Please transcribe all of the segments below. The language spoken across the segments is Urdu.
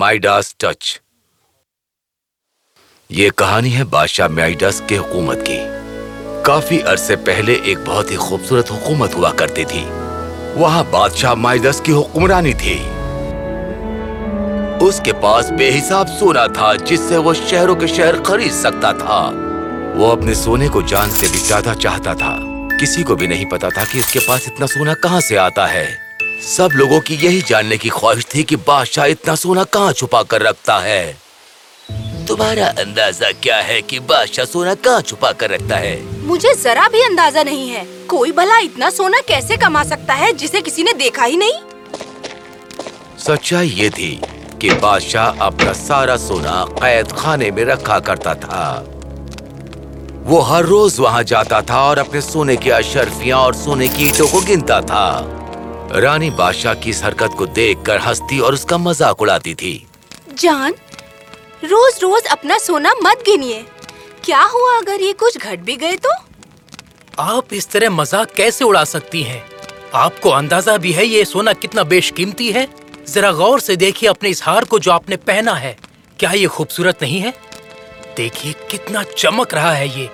مائیڈاس ٹچ۔ یہ کہانی ہے بادشاہ مائیڈاس کے حکومت کی۔ کافی عرصے پہلے ایک بہت ہی خوبصورت حکومت ہوا کرتی تھی۔ وہاں بادشاہ مائیڈس کی حکمرانی تھی۔ اس کے پاس بے حساب سونا تھا، جس سے وہ شہروں کے شہر خرید سکتا تھا۔ وہ اپنے سونے کو جان سے بھی زیادہ چاہتا تھا۔ کسی کو بھی نہیں پتا تھا کہ اس کے پاس اتنا سونا کہاں سے آتا ہے۔ سب لوگوں کی یہی جاننے کی خواہش تھی کہ بادشاہ اتنا سونا کہاں چھپا کر رکھتا ہے۔ تمہارا اندازہ کیا ہے کہ بادشاہ سونا کہاں چھپا کر رکھتا ہے؟ مجھے ذرا بھی اندازہ نہیں ہے۔ کوئی بھلا اتنا سونا کیسے کما سکتا ہے جسے کسی نے دیکھا ہی نہیں؟ سچائی یہ تھی کہ بادشاہ اپنا سارا سونا قید خانے میں رکھا کرتا تھا۔ وہ ہر روز وہاں جاتا تھا اور اپنے سونے کی اشرفیاں اور سونے کی اینٹوں کو گنتا تھا۔ رانی بادشاہ کی اس حرکت کو دیکھ کر ہنستی اور اس کا مذاق اڑاتی تھی۔ جان روز روز اپنا سونا مت گنیے۔ کیا ہوا اگر یہ کچھ گھٹ بھی گئے تو؟ آپ اس طرح مذاق کیسے اڑا سکتی ہیں؟ آپ کو اندازہ بھی ہے یہ سونا کتنا بیش قیمتی ہے؟ ذرا غور سے دیکھیے اپنے اس ہار کو جو آپ نے پہنا ہے۔ کیا یہ خوبصورت نہیں ہے؟ دیکھیے کتنا چمک رہا ہے یہ۔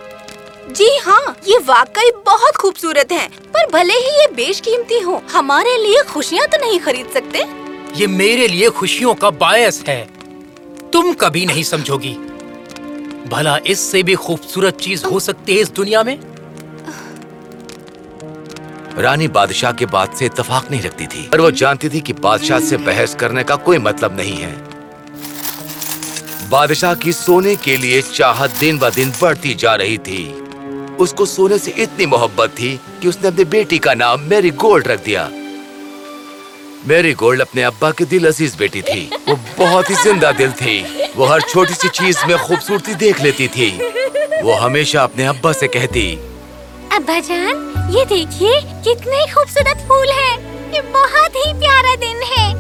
جی ہاں یہ واقعی بہت خوبصورت ہیں پر بھلے ہی یہ بیش قیمتی ہو ہمارے لیے خوشیاں تو نہیں خرید سکتے؟ یہ میرے لیے خوشیوں کا باعث ہے۔ تم کبھی نہیں سمجھو گی۔ بھلا اس سے بھی خوبصورت چیز ہو سکتی ہے اس دنیا میں؟ رانی بادشاہ کے بات سے اتفاق نہیں رکھتی تھی اور وہ جانتی تھی کہ بادشاہ سے بحث کرنے کا کوئی مطلب نہیں ہے۔ بادشاہ کی سونے کے لیے چاہت دن ب دن بڑھتی جا رہی تھی۔ اس کو سونے سے اتنی محبت تھی کہ اس نے اپنی بیٹی کا نام میری گولڈ رکھ دیا۔ میری گولڈ اپنے ابا کی دل عزیز بیٹی تھی۔ وہ بہت ہی زندہ دل تھی۔ وہ ہر چھوٹی سی چیز میں خوبصورتی دیکھ لیتی تھی۔ وہ ہمیشہ اپنے ابا سے کہتی۔ ابا جان یہ دیکھیے کتنے خوبصورت پھول ہیں۔ یہ بہت ہی پیارا دن ہے۔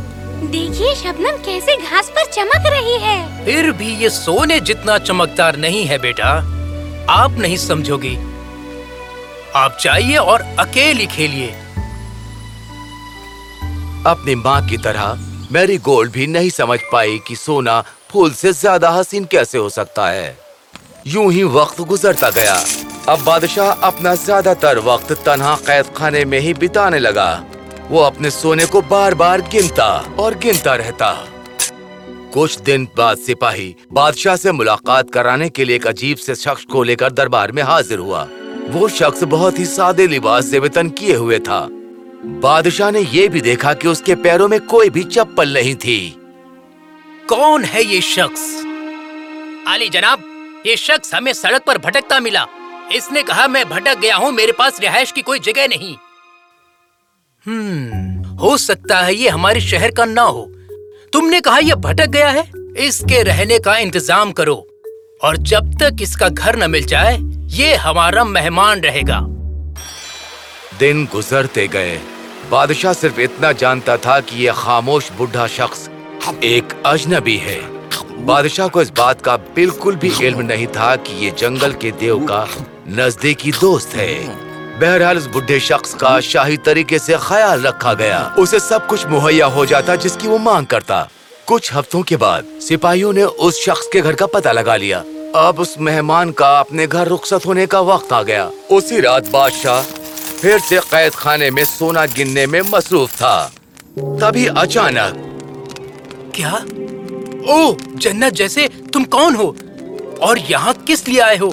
دیکھیے شبنم کیسے گھاس پر چمک رہی ہے۔ پھر بھی یہ سونے جتنا چمکدار نہیں ہے بیٹا۔ آپ نہیں سمجھو گی آپ چاہیے اور اکیلی کھیلیے۔ اپنی ماں کی طرح، میری گولڈ بھی نہیں سمجھ پائی کہ سونا پھول سے زیادہ حسین کیسے ہو سکتا ہے۔ یوں ہی وقت گزرتا گیا۔ اب بادشاہ اپنا زیادہ تر وقت تنہا قید خانے میں ہی بتانے لگا۔ وہ اپنے سونے کو بار بار گنتا اور گنتا رہتا۔ کچھ دن بعد سپاہی بادشاہ سے ملاقات کرانے کے لیے ایک عجیب سے شخص کو لے کر دربار میں حاضر ہوا۔ وہ شخص بہت ہی سادے لباس سے وطن کیے ہوئے تھا۔ بادشاہ نے یہ بھی دیکھا کہ اس کے پیروں میں کوئی بھی چپل نہیں تھی۔ کون ہے یہ شخص؟ علی جناب، یہ شخص ہمیں سڑک پر بھٹکتا ملا۔ اس نے کہا، میں بھٹک گیا ہوں، میرے پاس رہائش کی کوئی جگہ نہیں۔ ہم ہو سکتا ہے یہ ہمارے شہر کا نہ ہو۔ تم نے کہا یہ بھٹک گیا ہے؟ اس کے رہنے کا انتظام کرو، اور جب تک اس کا گھر نہ مل جائے، یہ ہمارا مہمان رہے گا۔ دن گزرتے گئے۔ بادشاہ صرف اتنا جانتا تھا کہ یہ خاموش بڈھا شخص ایک اجنبی ہے۔ بادشاہ کو اس بات کا بالکل بھی علم نہیں تھا کہ یہ جنگل کے دیو کا نزدیکی دوست ہے۔ بہرحال اس بڈھے شخص کا شاہی طریقے سے خیال رکھا گیا۔ اسے سب کچھ مہیا ہو جاتا جس کی وہ مانگ کرتا۔ کچھ ہفتوں کے بعد سپاہیوں نے اس شخص کے گھر کا پتہ لگا لیا۔ اب اس مہمان کا اپنے گھر رخصت ہونے کا وقت آ گیا۔ اسی رات بادشاہ پھر سے قید خانے میں سونا گننے میں مصروف تھا۔ تبھی اچانک کیا؟ او جنت جیسے تم کون ہو؟ اور یہاں کس لیے آئے ہو؟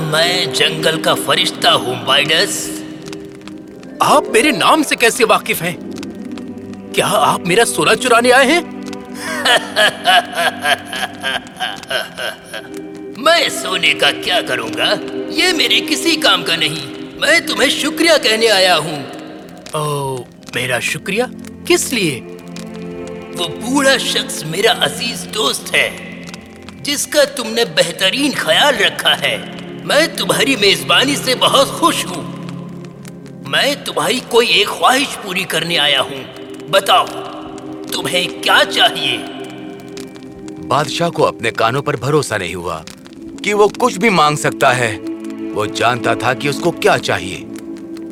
میں جنگل کا فرشتہ ہوں بائڈس آپ میرے نام سے کیسے واقف ہیں؟ کیا آپ میرا سونا چرانے آئے ہیں؟ میں سونے کا کیا کروں گا؟ یہ میرے کسی کام کا نہیں۔ میں تمہیں شکریہ کہنے آیا ہوں۔ او میرا شکریہ؟ کس لیے؟ وہ بوڑھا شخص میرا عزیز دوست ہے جس کا تم نے بہترین خیال رکھا ہے۔ میں تمہاری میزبانی سے بہت خوش ہوں۔ میں تمہاری کوئی ایک خواہش پوری کرنے آیا ہوں۔ بتاؤ تمہیں کیا چاہیے؟ بادشاہ کو اپنے کانوں پر بھروسہ نہیں ہوا کہ وہ کچھ بھی مانگ سکتا ہے۔ وہ جانتا تھا کہ اس کو کیا چاہیے۔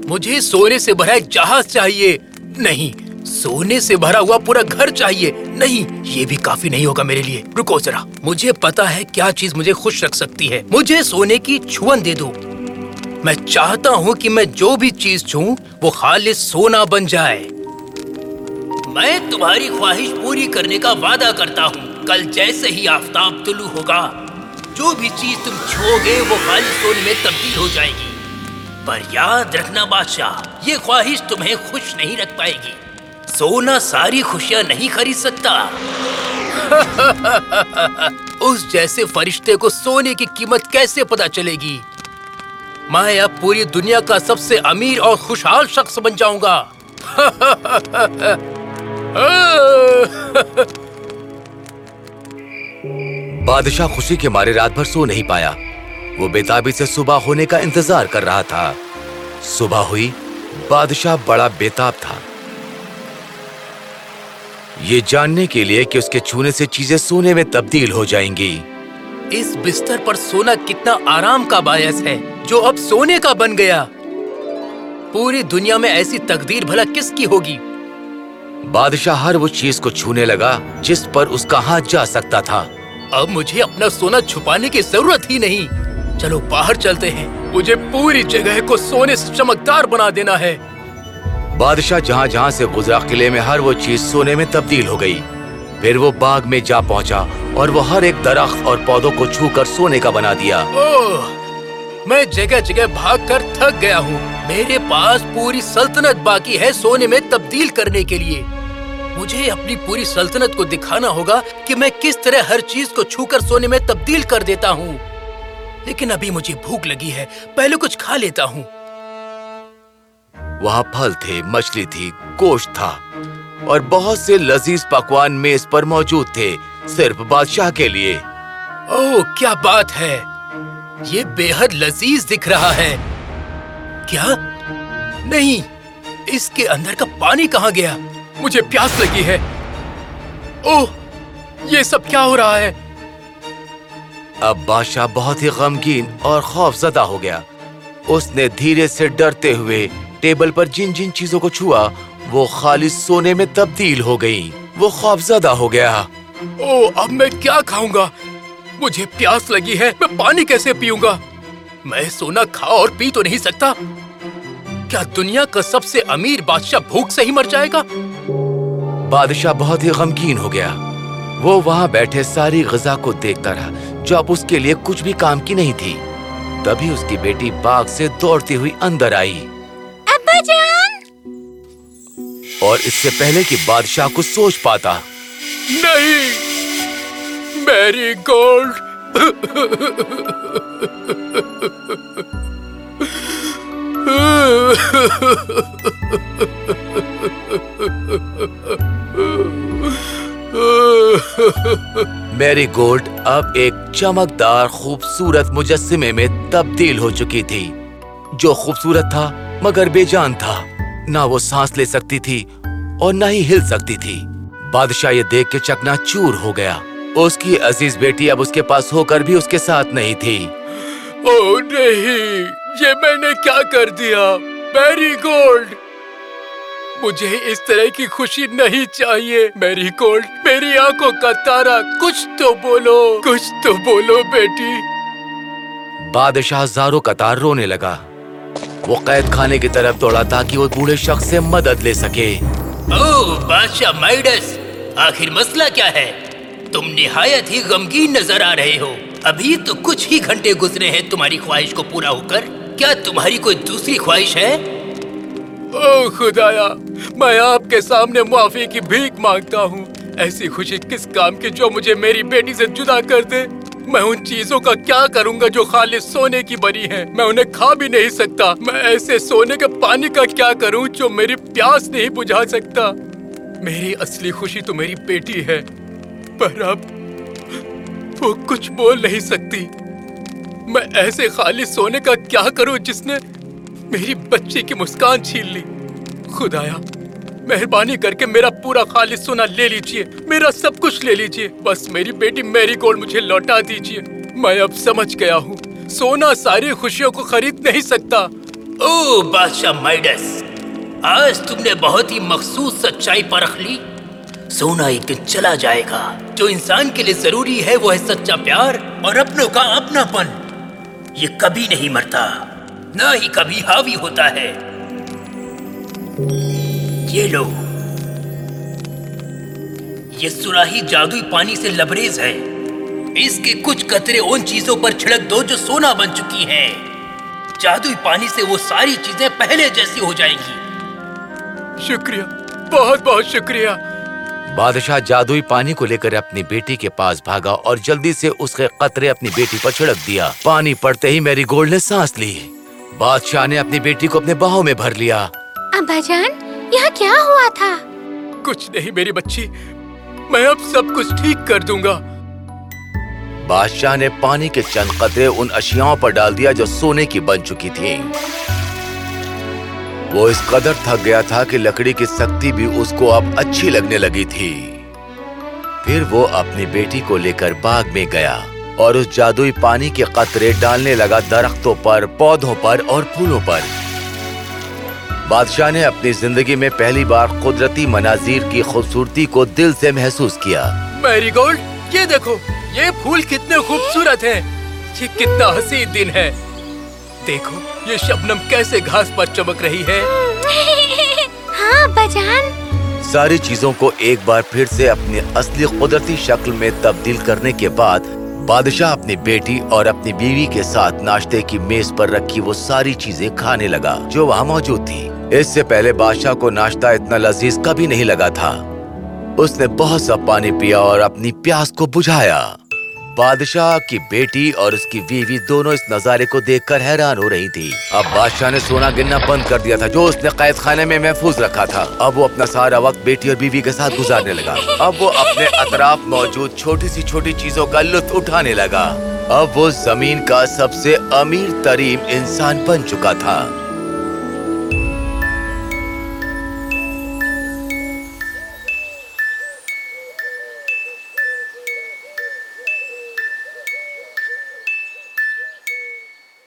مجھے سونے سے بھرا ایک جہاز چاہیے۔ نہیں سونے سے بھرا ہوا پورا گھر چاہیے۔ نہیں، یہ بھی کافی نہیں ہوگا میرے لیے۔ رکو ذرا، مجھے پتا ہے کیا چیز مجھے خوش رکھ سکتی ہے۔ مجھے سونے کی چھون دے دو۔ میں چاہتا ہوں کہ میں جو بھی چیز چھوں، وہ خالص سونا بن جائے۔ میں تمہاری خواہش پوری کرنے کا وعدہ کرتا ہوں۔ کل جیسے ہی آفتاب طلوع ہوگا، جو بھی چیز تم چھو گے، وہ خالص سونے میں تبدیل ہو جائے گی۔ پر یاد رکھنا بادشاہ، یہ خواہش تمہیں خوش نہیں رکھ پائے گی۔ سونا ساری خوشیاں نہیں خرید سکتا۔ اس جیسے فرشتے کو سونے کی قیمت کیسے پتا چلے گی؟ میں اب پوری دنیا کا سب سے امیر اور خوشحال شخص بن جاؤں گا۔ بادشاہ خوشی کے مارے رات بھر سو نہیں پایا۔ وہ بےتابی سے صبح ہونے کا انتظار کر رہا تھا۔ صبح ہوئی، بادشاہ بڑا بےتاب تھا۔ یہ جاننے کے لیے کہ اس کے چھونے سے چیزیں سونے میں تبدیل ہو جائیں گی۔ اس بستر پر سونا کتنا آرام کا باعث ہے جو اب سونے کا بن گیا۔ پوری دنیا میں ایسی تقدیر بھلا کس کی ہوگی؟ بادشاہ ہر وہ چیز کو چھونے لگا جس پر اس کا ہاتھ جا سکتا تھا۔ اب مجھے اپنا سونا چھپانے کی ضرورت ہی نہیں۔ چلو باہر چلتے ہیں۔ مجھے پوری جگہ کو سونے سے چمکدار بنا دینا ہے۔ بادشاہ جہاں جہاں سے گزرا قلعے میں ہر وہ چیز سونے میں تبدیل ہو گئی۔ پھر وہ باغ میں جا پہنچا اور وہ ہر ایک درخت اور پودوں کو چھو کر سونے کا بنا دیا۔ میں جگہ جگہ بھاگ کر تھک گیا ہوں۔ میرے پاس پوری سلطنت باقی ہے سونے میں تبدیل کرنے کے لیے۔ مجھے اپنی پوری سلطنت کو دکھانا ہوگا کہ میں کس طرح ہر چیز کو چھو کر سونے میں تبدیل کر دیتا ہوں۔ لیکن ابھی مجھے بھوک لگی ہے، پہلے کچھ کھا لیتا ہوں۔ وہاں پھل تھے، مچھلی تھی کوش تھا۔ اور بہت سے لذیذ پکوان میز پر موجود تھے، صرف بادشاہ کے لیے۔ او کیا بات ہے! یہ بے حد لذیذ دکھ رہا ہے۔ کیا؟ نہیں، اس کے اندر کا پانی کہاں گیا؟ مجھے پیاس لگی ہے۔ اوہ، یہ سب کیا ہو رہا ہے؟ اب بادشاہ بہت ہی غمگین اور خوف زدہ ہو گیا۔ اس نے دھیرے سے ڈرتے ہوئے ٹیبل پر جن جن چیزوں کو چھوا وہ خالص سونے میں تبدیل ہو گئی وہ خوفزدہ ہو گیا۔ او اب میں کیا کھاؤں گا؟ مجھے پیاس لگی ہے میں پانی کیسے پیوں گا؟ میں سونا کھا اور پی تو نہیں سکتا۔ کیا دنیا کا سب سے امیر بادشاہ بھوک سے ہی مر جائے گا؟ بادشاہ بہت ہی غمگین ہو گیا۔ وہ وہاں بیٹھے ساری غذا کو دیکھتا رہا جو اب اس کے لیے کچھ بھی کام کی نہیں تھی۔ تبھی اس کی بیٹی باغ سے دوڑتی ہوئی اندر آئی۔ جان! اور اس سے پہلے کہ بادشاہ کو سوچ پاتا۔ نہیں! میری گولڈ۔ میری گولڈ اب ایک چمکدار خوبصورت مجسمے میں تبدیل ہو چکی تھی۔ جو خوبصورت تھا مگر بے جان تھا۔ نہ وہ سانس لے سکتی تھی اور نہ ہی ہل سکتی تھی۔ بادشاہ یہ دیکھ کے چکنا چور ہو گیا۔ اس کی عزیز بیٹی اب اس کے پاس ہو کر بھی اس کے ساتھ نہیں تھی۔ او نہیں یہ میں نے کیا کر دیا؟ میری گولڈ۔ مجھے اس طرح کی خوشی نہیں چاہیے۔ میری گولڈ میری آنکھوں کا تارا۔ کچھ تو بولو کچھ تو بولو بیٹی۔ بادشاہ زارو قطار رونے لگا۔ وہ قید خانے کی طرف دوڑا تاکہ وہ بوڑھے شخص سے مدد لے سکے۔ او بادشاہ مائڈس آخر مسئلہ کیا ہے؟ تم نہایت ہی غمگین نظر آ رہے ہو۔ ابھی تو کچھ ہی گھنٹے گزرے ہیں تمہاری خواہش کو پورا ہو کر کیا تمہاری کوئی دوسری خواہش ہے؟ او خدایا میں آپ کے سامنے معافی کی بھیک مانگتا ہوں۔ ایسی خوشی کس کام کی جو مجھے میری بیٹی سے جدا کر دے؟ میں ان چیزوں کا کیا کروں گا جو خالص سونے کی بنی ہے میں انہیں کھا بھی نہیں سکتا۔ میں ایسے سونے کے پانی کا کیا کروں جو میری پیاس نہیں بجھا سکتا؟ میری اصلی خوشی تو میری بیٹی ہے، پر اب وہ کچھ بول نہیں سکتی۔ میں ایسے خالص سونے کا کیا کروں جس نے میری بچی کی مسکان چھین لی؟ خدایا مہربانی کر کے میرا پورا خالص سونا لے لیجیے، میرا سب کچھ لے لیجیے۔ بس میری بیٹی میری گولڈ مجھے لوٹا دیجیے۔ میں اب سمجھ گیا ہوں، سونا ساری خوشیوں کو خرید نہیں سکتا۔ او بادشاہ مائڈس آج تم نے بہت ہی مخصوص سچائی پرکھ لی۔ سونا ایک دن چلا جائے گا۔ جو انسان کے لیے ضروری ہے وہ ہے سچا پیار اور اپنوں کا اپنا پن یہ کبھی نہیں مرتا، نہ ہی کبھی حاوی ہوتا ہے۔ یہ لو۔ یہ سراہی جادوی پانی سے لبریز ہے۔ اس کے کچھ قطرے ان چیزوں پر چھڑک دو جو سونا بن چکی ہیں۔ جادوئی پانی سے وہ ساری چیزیں پہلے جیسی ہو جائیں گی۔ شکریہ بہت بہت شکریہ۔ بادشاہ جادوئی پانی کو لے کر اپنی بیٹی کے پاس بھاگا اور جلدی سے اس کے قطرے اپنی بیٹی پر چھڑک دیا۔ پانی پڑتے ہی میری گولڈ نے سانس لی۔ بادشاہ نے اپنی بیٹی کو اپنے باہوں میں بھر لیا۔ ابا جان یہاں کیا ہوا تھا؟ کچھ نہیں میری بچی میں اب سب کچھ ٹھیک کر دوں گا۔ بادشاہ نے پانی کے چند قطرے ان اشیاؤں پر ڈال دیا جو سونے کی بن چکی تھیں۔ وہ اس قدر تھک گیا تھا کہ لکڑی کی سختی بھی اس کو اب اچھی لگنے لگی تھی۔ پھر وہ اپنی بیٹی کو لے کر باغ میں گیا اور اس جادوئی پانی کے قطرے ڈالنے لگا درختوں پر پودوں پر اور پھولوں پر۔ بادشاہ نے اپنی زندگی میں پہلی بار قدرتی مناظر کی خوبصورتی کو دل سے محسوس کیا۔ میری گولڈ یہ دیکھو یہ پھول کتنے خوبصورت ہیں۔ یہ کتنا حسین دن ہے۔ دیکھو یہ شبنم کیسے گھاس پر چمک رہی ہے۔ ہاں بجان ساری چیزوں کو ایک بار پھر سے اپنی اصلی قدرتی شکل میں تبدیل کرنے کے بعد بادشاہ اپنی بیٹی اور اپنی بیوی کے ساتھ ناشتے کی میز پر رکھی وہ ساری چیزیں کھانے لگا جو وہاں موجود تھی اس سے پہلے بادشاہ کو ناشتہ اتنا لذیذ کبھی نہیں لگا تھا۔ اس نے بہت سا پانی پیا اور اپنی پیاس کو بجھایا۔ بادشاہ کی بیٹی اور اس کی بیوی دونوں اس نظارے کو دیکھ کر حیران ہو رہی تھی۔ اب بادشاہ نے سونا گننا بند کر دیا تھا، جو اس نے قید خانے میں محفوظ رکھا تھا۔ اب وہ اپنا سارا وقت بیٹی اور بیوی کے ساتھ گزارنے لگا۔ اب وہ اپنے اطراف موجود چھوٹی سی چھوٹی چیزوں کا لطف اٹھانے لگا۔ اب وہ زمین کا سب سے امیر ترین انسان بن چکا تھا۔